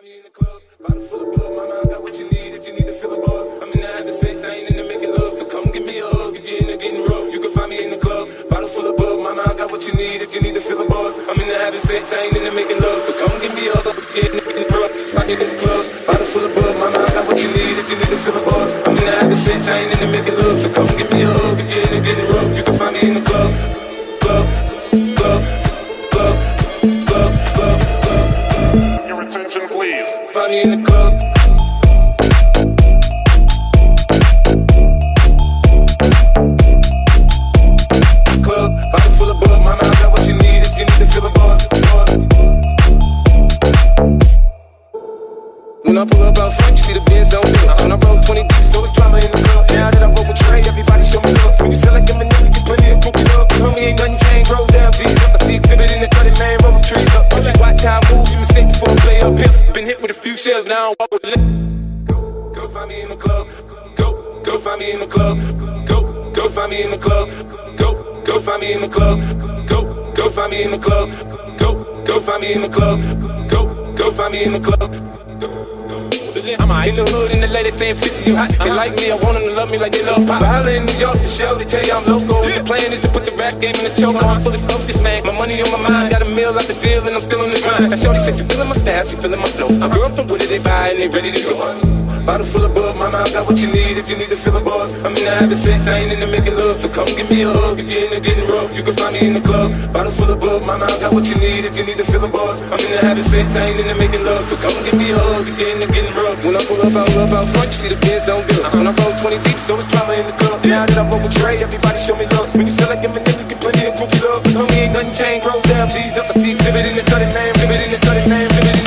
find me in the club, bottle full of bug. Mama, I got what you need if you need to fill a buzz. I'm in the having sex, I ain't in the making love, so come give me a hug if you're in the getting rough. You can find me in the club, bottle full of bug. Mama, I got what you need if you need to fill a buzz. I'm in the having sex, I ain't in the making love, so come give me a hug if you're in the getting rough. Me in the club, bottle full of bug. Mama, I got what you need if you need to fill a buzz. I'm in the having sex, I ain't in the making love, so come give me a hug if you're In the club. Club, full of. Mama, I got what you need if you need to feel buzz. buzz. When I pull up out front, you see the Benz on me. When roll 20 deep, so it's drama in the club. Now that I everybody show me. When you like you ain't nothing changed, rolls down, G's With a few shells, now. Go, go find me in the club. Go, go find me in the club. Go, go find me in the club. Go, go find me in the club. Go, go find me in the club. Go, go find me in the club. Go, go find me in the club. Go. In the hood and the ladies saying 50 you hot. They like me, I want them to love me like they love pop. But in New York for show, they tell you I'm local. The plan is to put the rap game in the choke. I'm fully focused, man. My money on my mind, got a meal out the deal and I'm still in the grind. Now Shorty says she feeling my style, she feeling my flow. I'm girl from Wooded, they buy and they ready to go. Bottle full of bug, mama, I got what you need if you need to feel a buzz. I'm in the having sex, I ain't in the making love, so come give me a hug if you're in the getting rough. You can find me in the club. Bottle full of bug, mama, I got what you need if you need to feel a buzz. I'm in the having sex, I ain't in the making love, so come give me a hug if you're in the getting rough. When I pull up I love out front, you see the Benz on bill. When I roll 20 deep, so it's drama in the club. Now that I roll with Trey, everybody show me love. When you sell like Eminem, you get plenty of groupie love. Homie, ain't nothing changed, rolls down, G's up. I see exhibit in the 30 man, exhibit in the 30 man, exhibit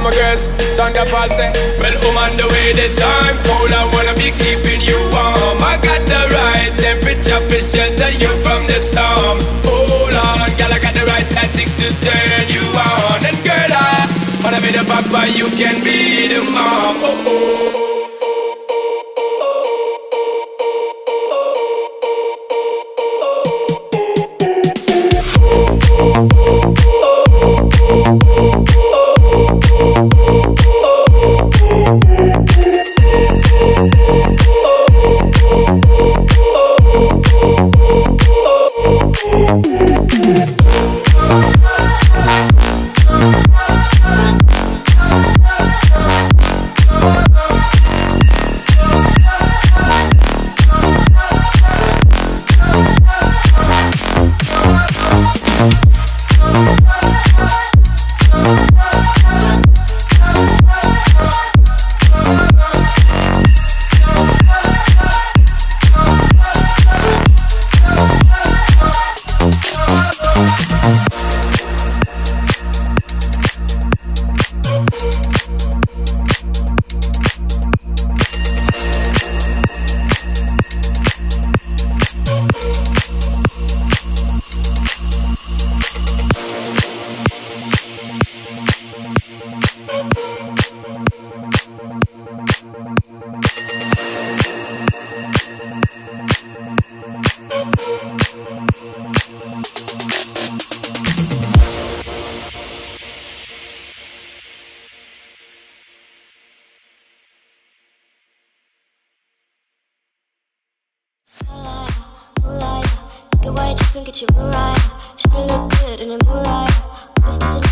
all my girls. Shonda Paul say, well, I'm on the way, the time cold, I wanna be keeping you warm. I got the right temperature for shelter you from the storm. Hold on, girl, I got the right tactics to turn you on, and girl, I wanna be the papa, you can be the mom. Oh, oh, oh.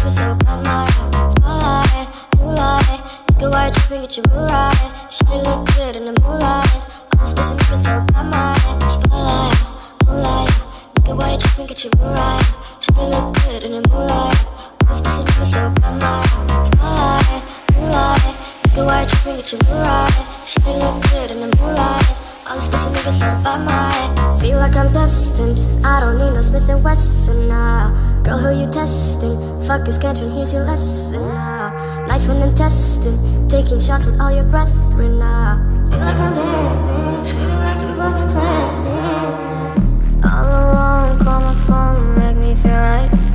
was so bad, my heart was polite Moonlight, nigga, why you tripping, get your mood right look good in the moonlight. All this pussy nigga so bad, my moonlight Nigga, why you tripping, get your mood right look good in the moonlight. All this pussy nigga so bad, my moonlight Nigga, why you tripping, get your mood right look good in the moonlight. All these pussy niggas so bad, my Feel like I'm destined. I don't need no Smith & Wesson now Girl, who you testing? Fuck your schedule, here's your lesson now. Knife and intestine, taking shots with all your brethren now. Ah. Feel like I'm dead, feeling like you were the plan. All alone, call my phone, make me feel right.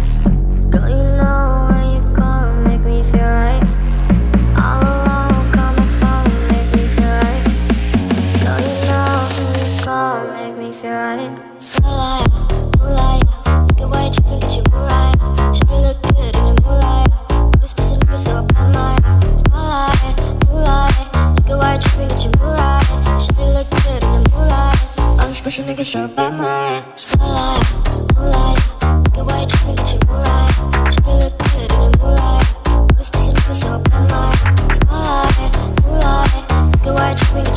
right, tripping at your moonlight. Shawty look good in the moonlight. I'm special nigga, so by my starlight, moonlight. Look at why you tripping at your moonlight. Shawty look good in the moonlight. I'm special nigga, so by my starlight, moonlight. Look at why you tripping.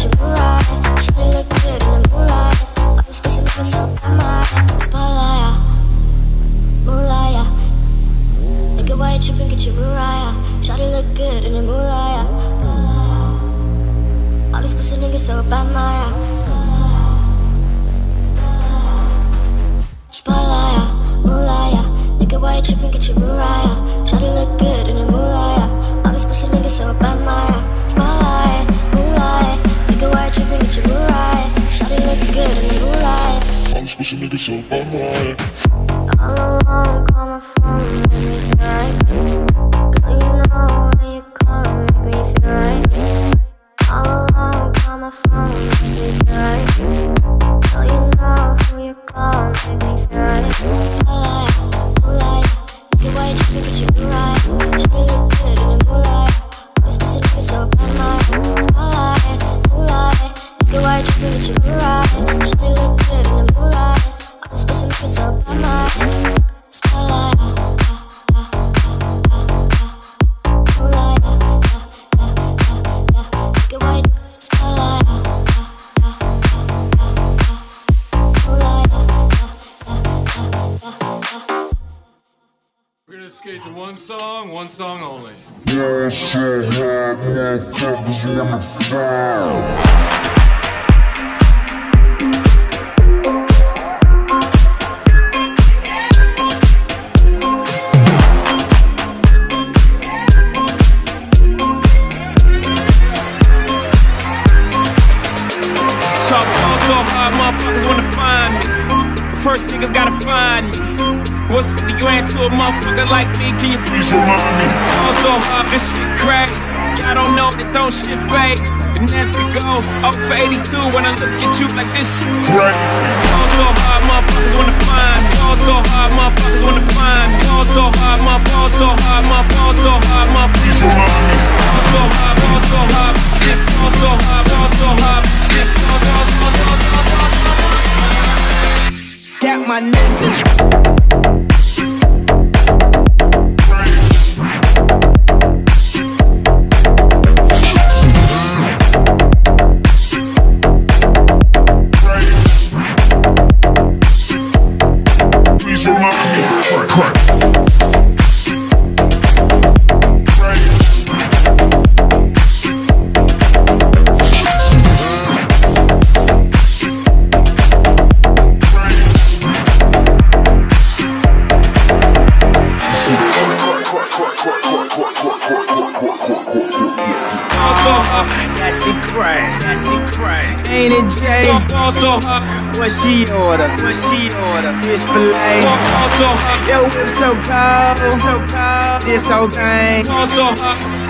She order? What she order? Fish fillet. Also, yo, whip so cold, so cold. This whole thing. Also,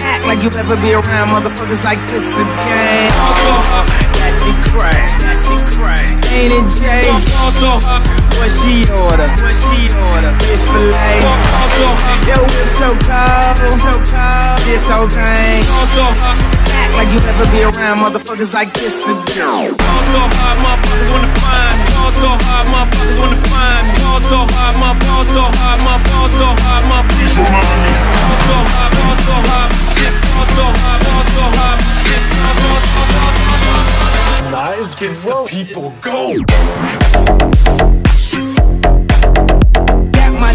act like you ever be around motherfuckers like this again. Also, that shit crack, that shit crack. Ain't it Jay? Also, what she order? What she order? Fish fillet. Also, yo, whip so cold, so cold. This whole thing. Also, uh, act like you ever be around motherfuckers like this again. Also, hard motherfuckers wanna find me. Also, hard motherfuckers wanna find me. Also, hard motherfuckers. Also, hard motherfuckers. Also, hard motherfuckers. Please remind me. Also hard, also hard, shit. Also hard, also hard, shit. Also, also, also, also, also. Lies against the people. Go. Got my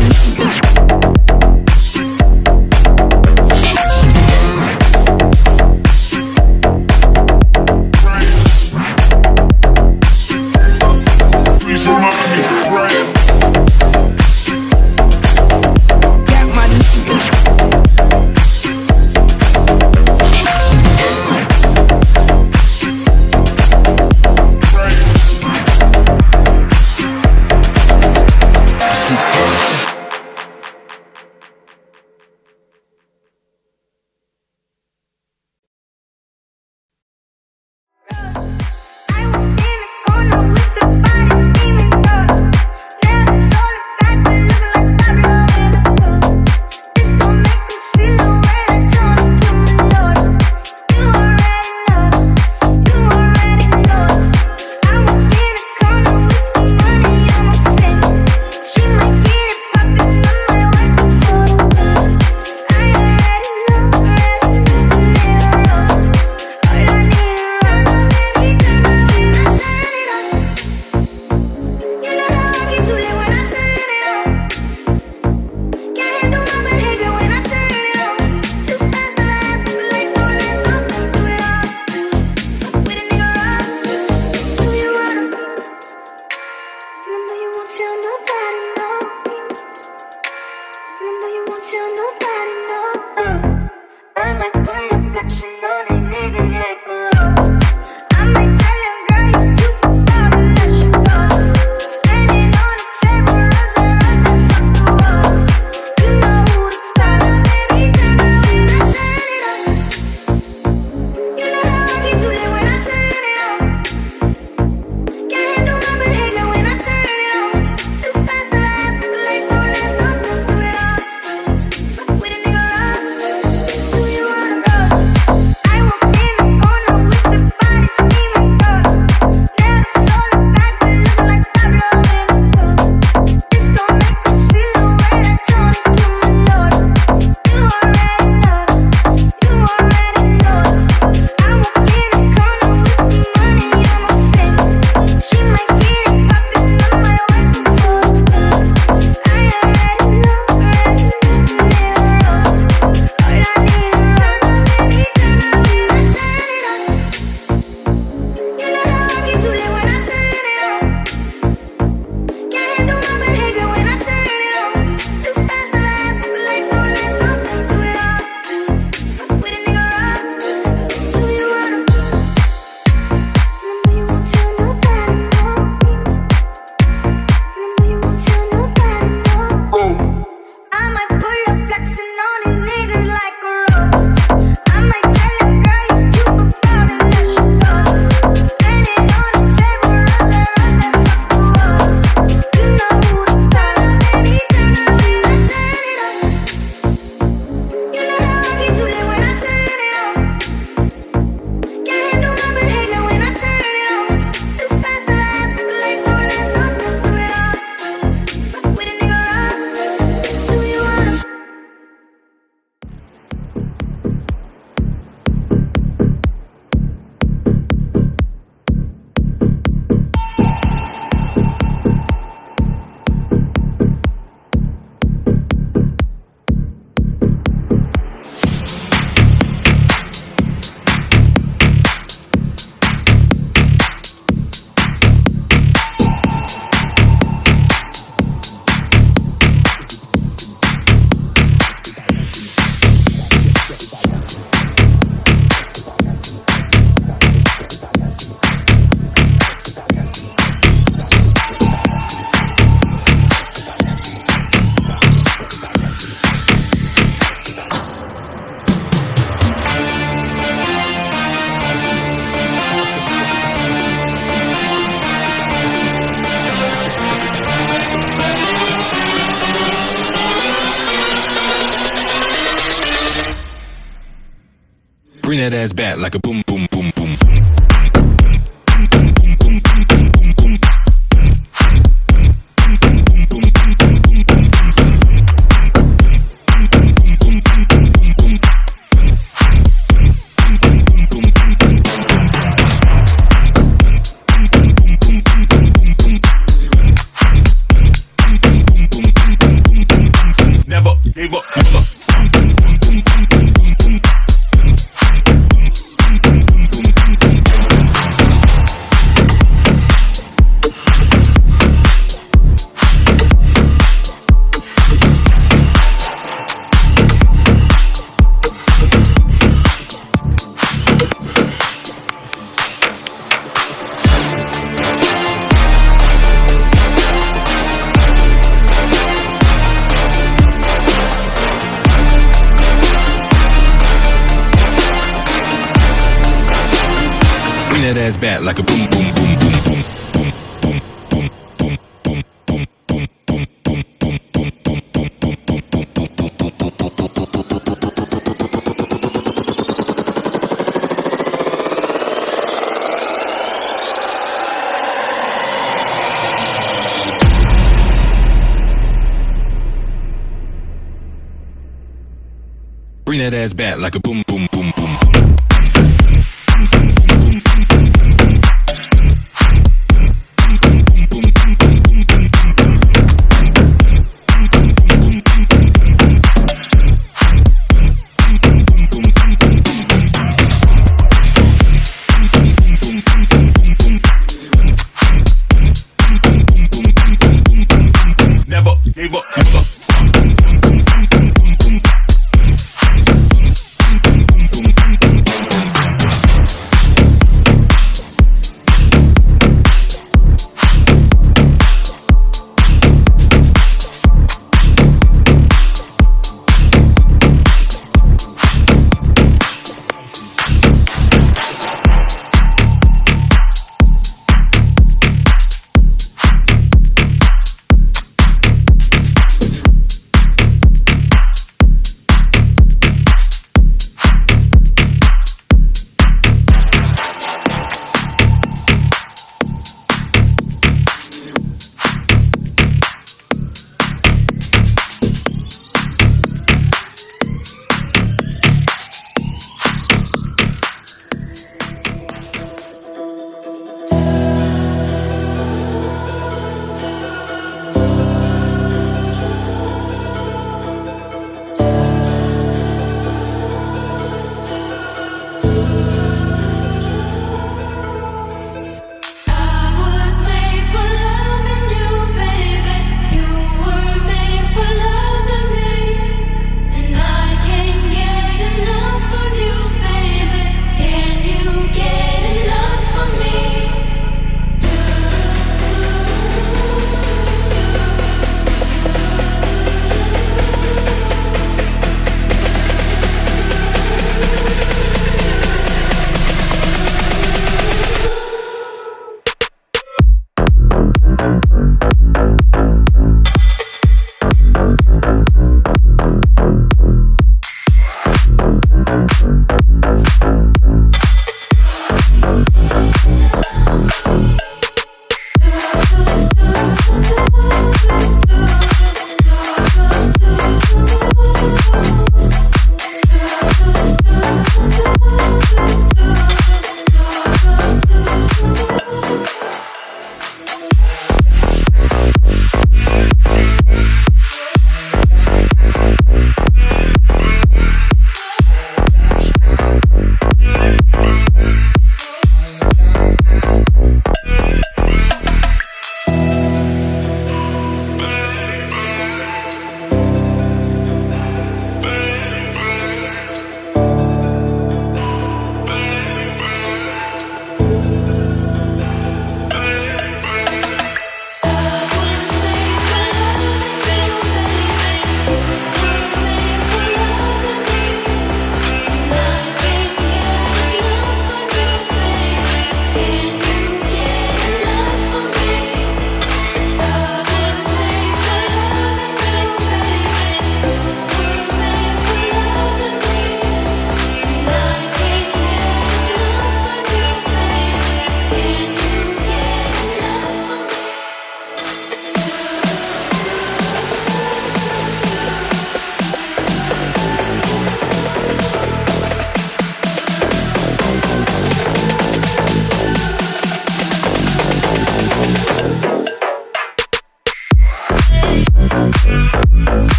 ass bad like a boom, boom, boom. ass back like a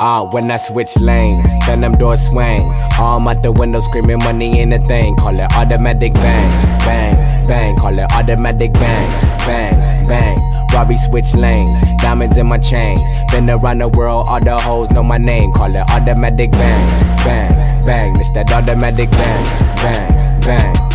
Ah, when I switch lanes. Then them doors swing. Arm out the window screaming money in a thing. Call it automatic bang, bang, bang. Call it automatic bang, bang, bang. Robbie switch lanes, diamonds in my chain. Been around the world, all the hoes know my name. Call it automatic bang, bang, bang. It's that automatic bang, bang, bang.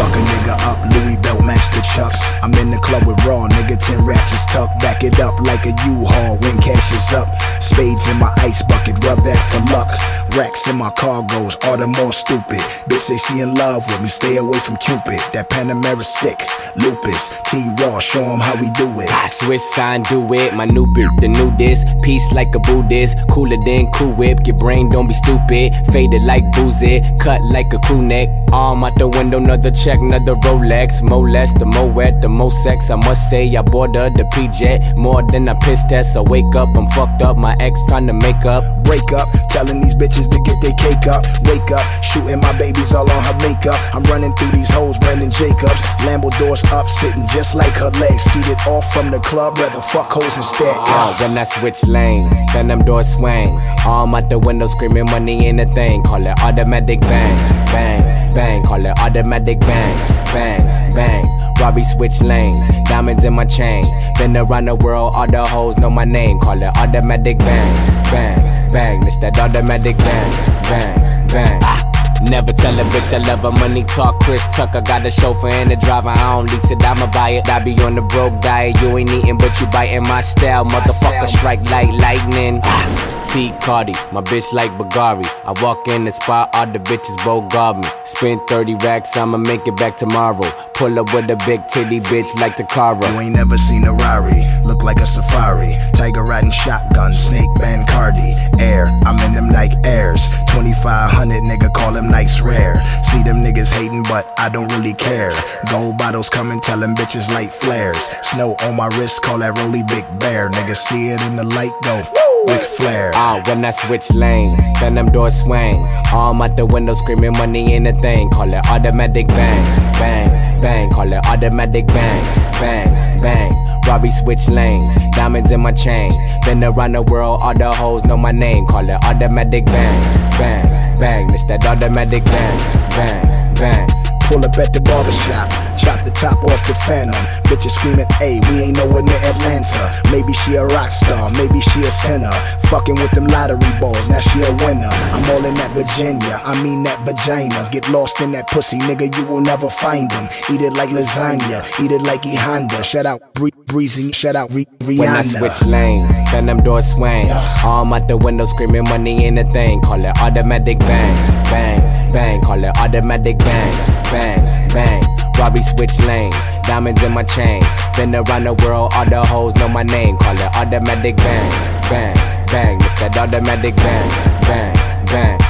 Fuck a nigga up, Louis belt the chucks. I'm in the club with raw, nigga, 10 ratchets tuck. Back it up like a U-Haul when cash is up. Spades in my ice bucket, rub that for luck. Racks in my cargoes, all the more stupid. Bitch say she in love with me, stay away from Cupid. That Panamera sick, lupus. T-Raw, show him how we do it. I switch sign, do it. My new beat, the new disc. Peace like a Buddhist, cooler than Cool Whip. Your brain don't be stupid. Faded like boozy, cut like a crew neck Arm out the window, another check, another Rolex. More less, the more wet, the more sex. I must say, I bought her the PJ more than I piss test. I wake up, I'm fucked up. My ex trying to make up. Break up, telling these bitches to get their cake up. Wake up, shooting my babies all on her makeup. I'm running through these hoes, Brandon Jacobs. Lambo doors up, sitting just like her legs. Skeeted off from the club, rather fuck hoes instead. Oh, when I switch lanes, then them doors swing. Arm out the window, screaming money in a thing. Call it automatic bang, bang, bang. Call it automatic bang, bang, bang. Robbie switch lanes, diamonds in my chain. Been around the world, all the hoes know my name. Call it automatic bang, bang, bang. It's that automatic bang, bang, bang. Ah. Never tell a bitch I love her. Money talk, Chris Tucker. Got a chauffeur and a driver. I don't lease it, I'ma buy it. I be on the broke diet. You ain't eating, but you biting my style. Motherfucker, strike like lightning. Ah. T Cardi, my bitch like Bagari. I walk in the spot, all the bitches both guard me. Spend 30 racks, I'ma make it back tomorrow. Pull up with a big titty bitch like Takara You ain't never seen a Rari, look like a safari. Tiger riding shotgun, snake band Cardi. Air, I'm in them Nike Airs. 2500 nigga call them Nikes rare. See them niggas hating, but I don't really care. Gold bottles coming, tell them bitches light flares. Snow on my wrist, call that Rolly Big Bear. Nigga see it in the light, go. Ric Flair. Ah, when I switch lanes, then them doors swing. Arm out the window, screaming money in a thing. Call it automatic bang, bang, bang. Call it automatic bang, bang, bang. Robbie switch lanes, diamonds in my chain. Been around the world, all the hoes know my name. Call it automatic bang, bang, bang. It's that automatic bang, bang, bang. Pull up at the barbershop, chop the top off the phantom. Bitches screaming, hey, we ain't nowhere near Atlanta. Maybe she a rock star, maybe she a sinner. Fucking with them lottery balls, now she a winner. I'm all in that Virginia, I mean that vagina. Get lost in that pussy, nigga, you will never find them. Eat it like lasagna, eat it like E Honda. Shout out Bree- Breezy, shout out Re- Rihanna. When I switch lanes, then them doors swing. Arm out the window, screaming money ain't a thing. Call it automatic bang, bang, bang. Call it automatic bang, bang, bang. Robbie switch lanes, diamonds in my chain. Been around the world, all the hoes know my name. Call it automatic bang, bang, bang. It's that automatic bang, bang, bang.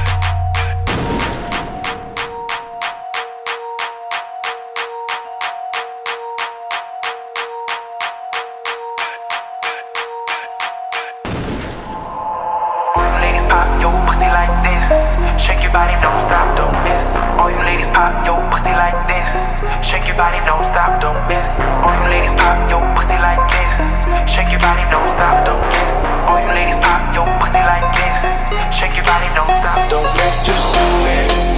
Shake your body, don't stop, don't miss. All you ladies pop your pussy like this. Shake your body, don't stop, don't miss. All you ladies pop your pussy like this. Shake your body, don't stop, don't miss. Just do it,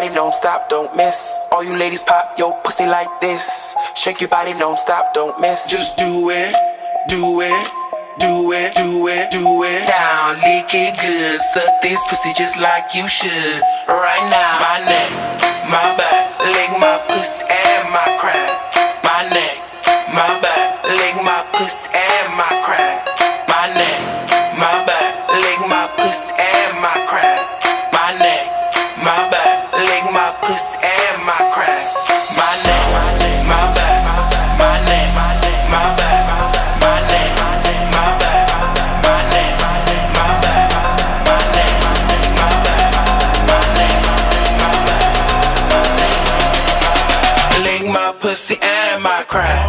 body, don't stop, don't miss. All you ladies pop your pussy like this. Shake your body, don't stop, don't miss. Just do it, do it, do it, do it, do it. Down, lick it good. Suck this pussy just like you should. Right now, my neck, my back, pussy and my crap.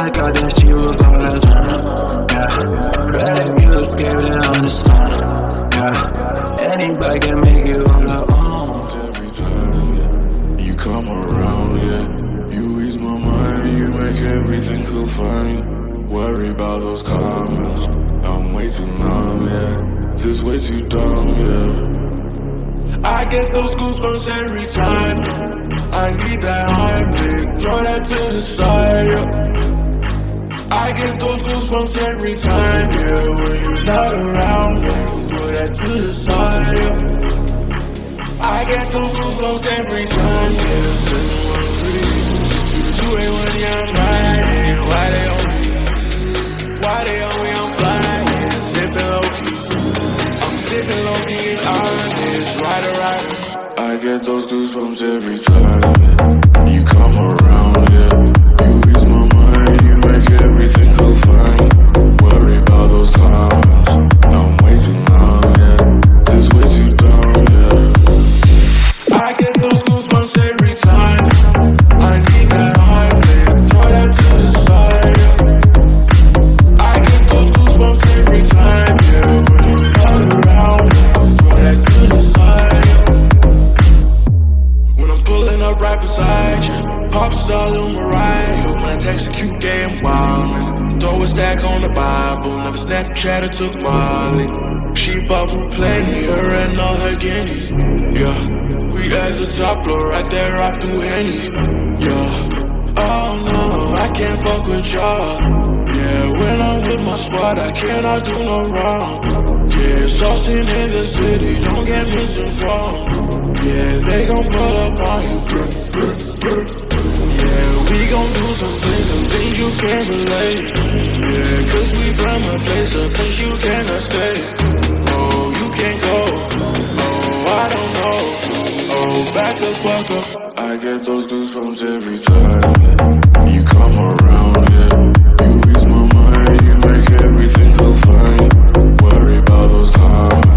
Moonlight got that she was on Yeah. Red music gave it on the sun. Yeah. Anybody can make it on their own. Every time yeah, you come around, yeah, you ease my mind, you make everything feel fine. Worry about those comments, I'm way too numb, yeah. This way too dumb, yeah. I get those goosebumps every time. I need that Heimlich, throw that to the side. Yeah. I get those goosebumps every time, yeah. When you're not around, yeah. throw that to the side. Yeah. I get those goosebumps every time, yeah. Seven one three, you the two eight one, yeah, I'm riding. Why they on me? Why they on me? I'm flying, sipping low key. I'm sipping low key and honest, rider, rider. I get those goosebumps every time yeah. you come around, About those comments, took Molly. She fought for plenty, her and all her guineas. Yeah, we at the top floor, right there off through Henny. Yeah, oh no, I can't fuck with y'all. Yeah, when I'm with my squad, I cannot do no wrong. Yeah, saucing in the city, don't get misinformed. Yeah, they gon' pull up on you. Brr, brr, brr. Gon' do some things, some things you can't relate. Yeah, cause we from a place, a place you cannot stay. Oh, you can't go. Oh, I don't know. Oh, back the fuck up. I get those goosebumps every time. You come around, yeah. You ease my mind, you make everything feel fine. Worry about those comments.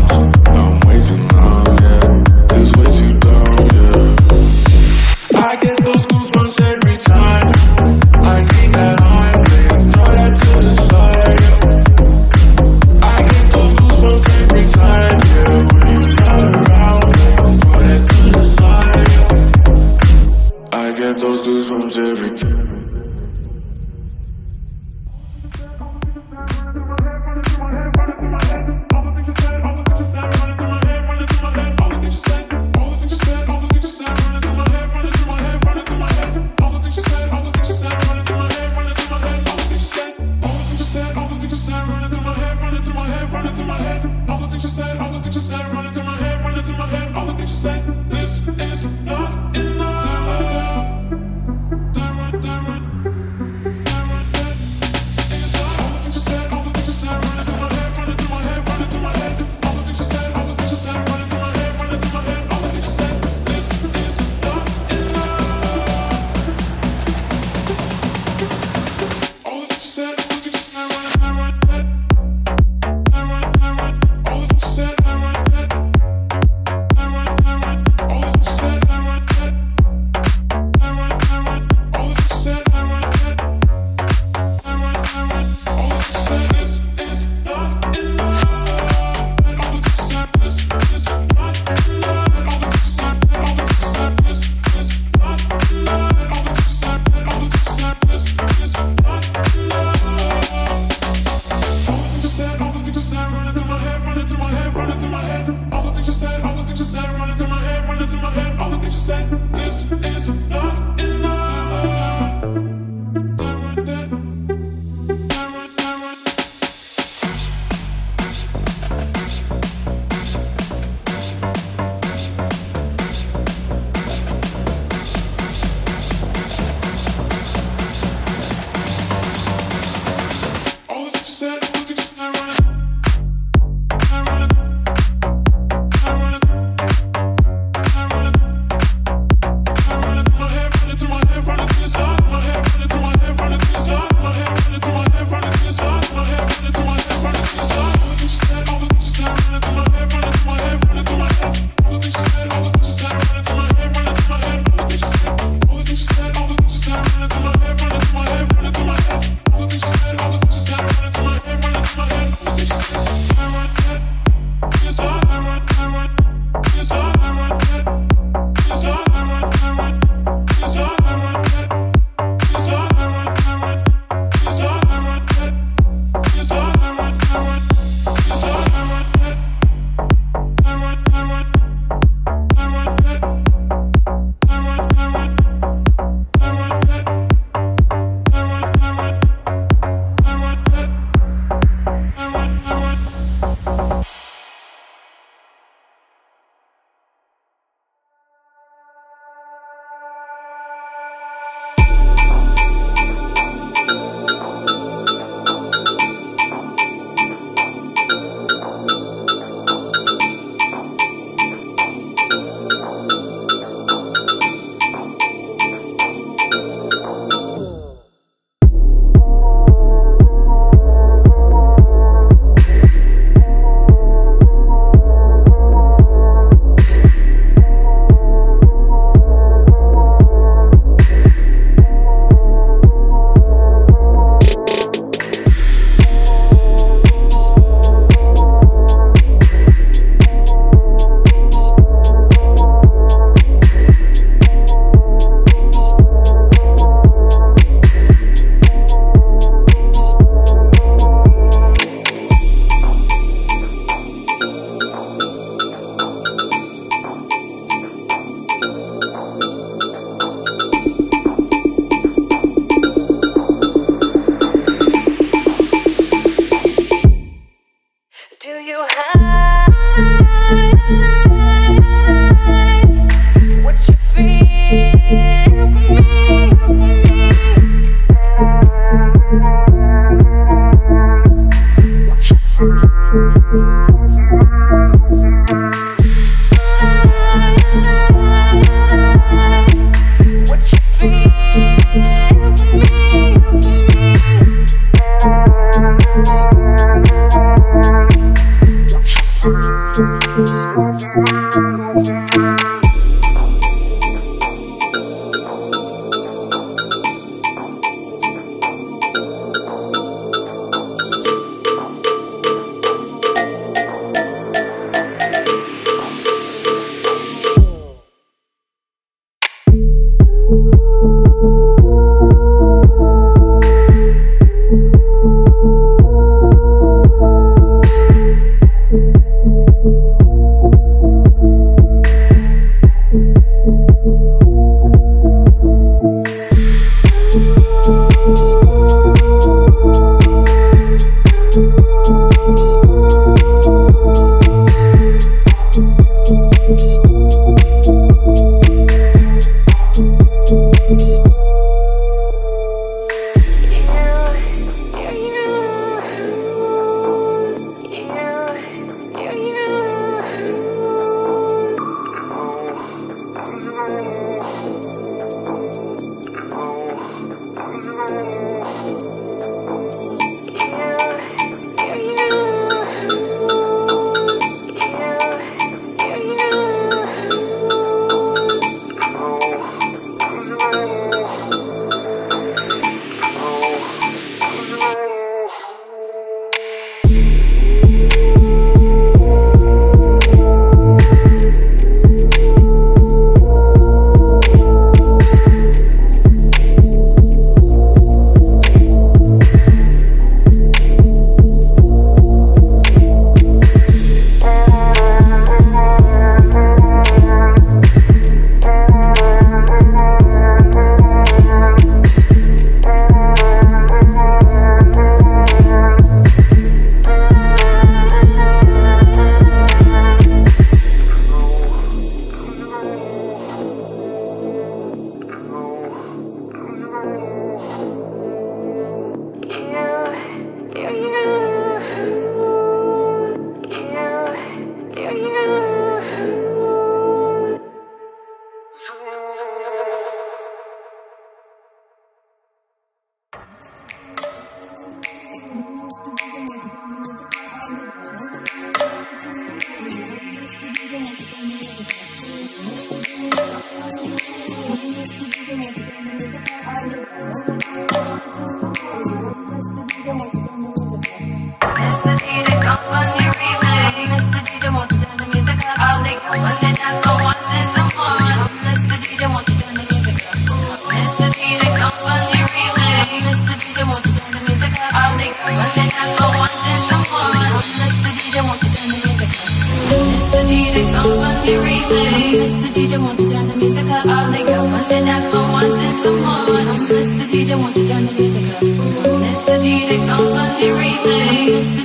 turn the music up. Mr.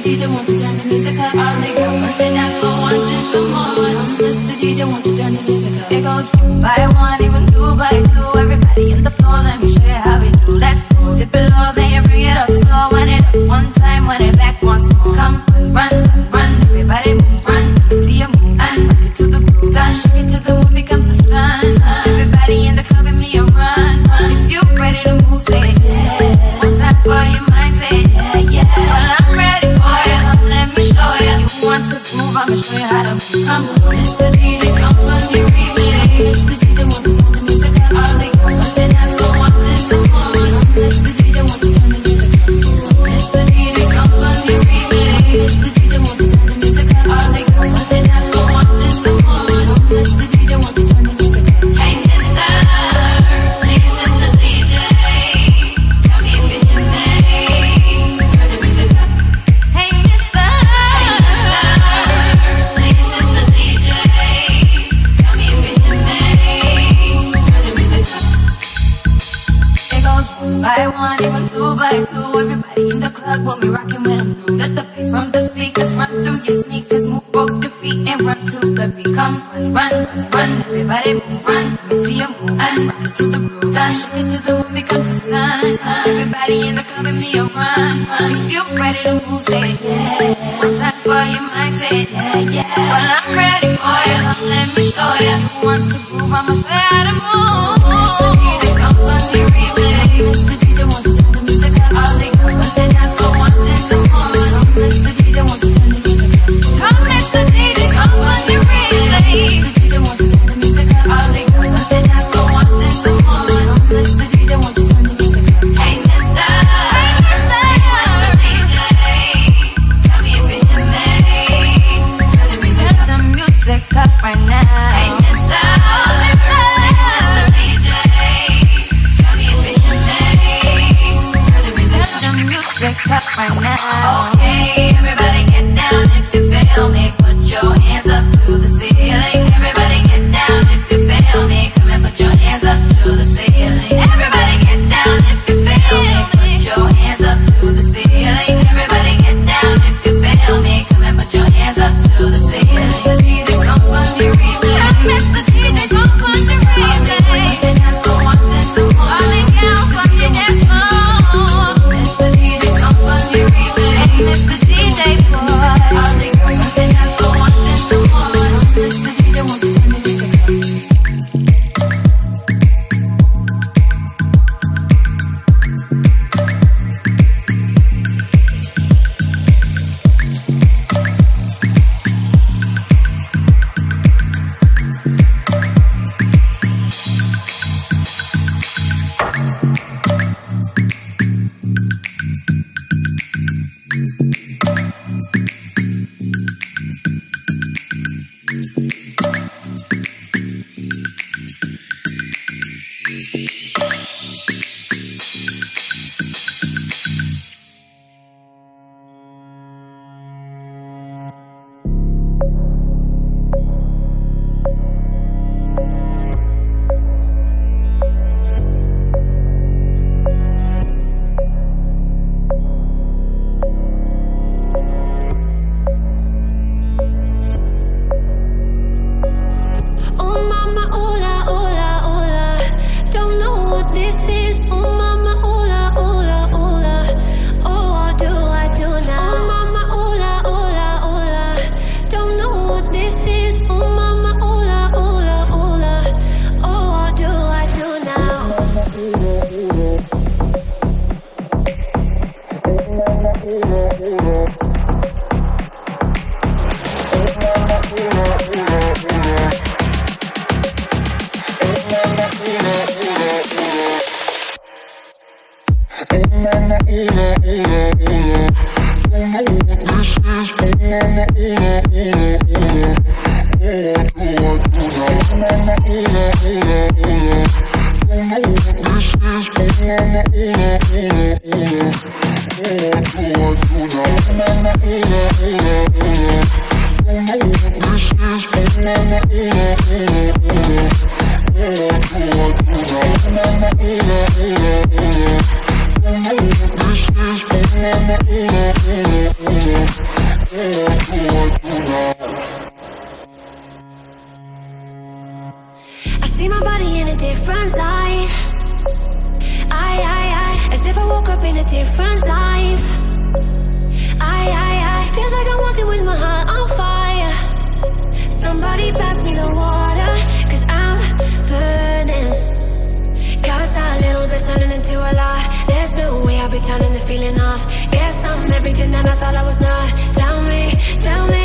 DJ, won't you turn the music up? For some more. Mr. DJ, won't you turn the music up? It goes by. picture the one because the sun. Everybody in the club and me a run. If you're ready to move, say yeah. One time for your mindset, yeah, yeah. Well, I'm ready for you. Let me show you. You want to move, I'ma show you how to move. Need a company. be turning the feeling off. Guess I'm everything that I thought I was not. Tell me, tell me.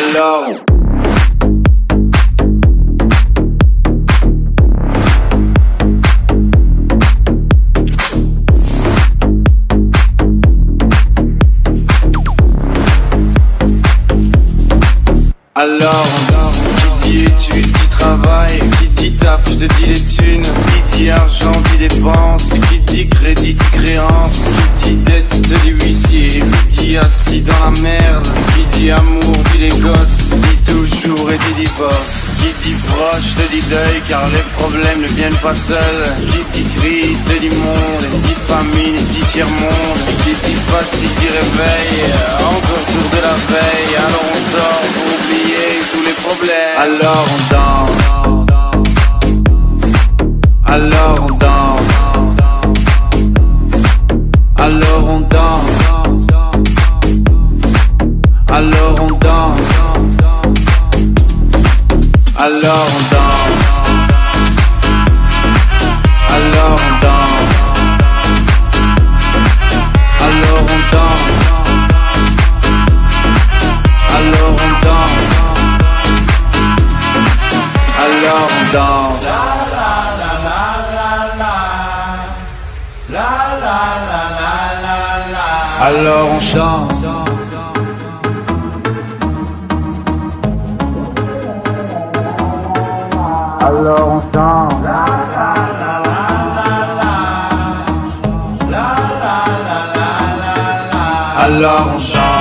Hello. car les problèmes ne viennent pas seuls. Qui dit crise de l'immonde, dit famine, dit tiers-monde, qui dit fatigue, qui réveille, encore sourd de la veille. Alors on sort pour oublier tous les problèmes. Alors on danse. Alors on danse. Alors on danse. Alors on danse. Alors on danse. Alors on danse. Alors on danse. Alors on danse. Alors on danse. Alors on chante. Alors on chante. la on.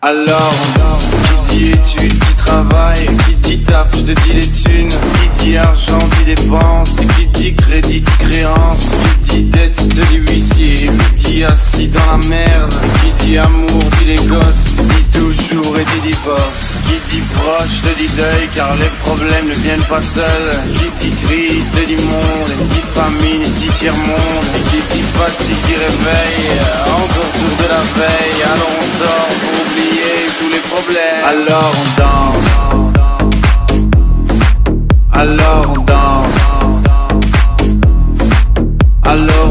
Alors qui dit études, dit travail, qui dit taf, je te dis les thunes, qui dit argent, dit dépenses, qui dit crédit, dit créance, qui dit dette, te dit huissier, qui assis dans la merde, qui dit amour, dit les gosses, dit toujours et dit divorce, qui dit proche, te dit deuil, car les problèmes ne viennent pas seuls, qui dit crise, te dit monde, qui dit famine, dit tiers-monde, et qui dit fatigue, dit réveil, encore sourd de la veille, alors on sort pour oublier tous les problèmes. Alors on danse. Alors on danse.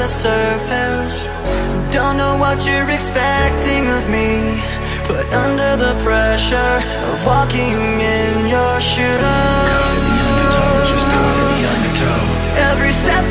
The surface. Don't know what you're expecting of me. But under the pressure of walking in your shoes. Every step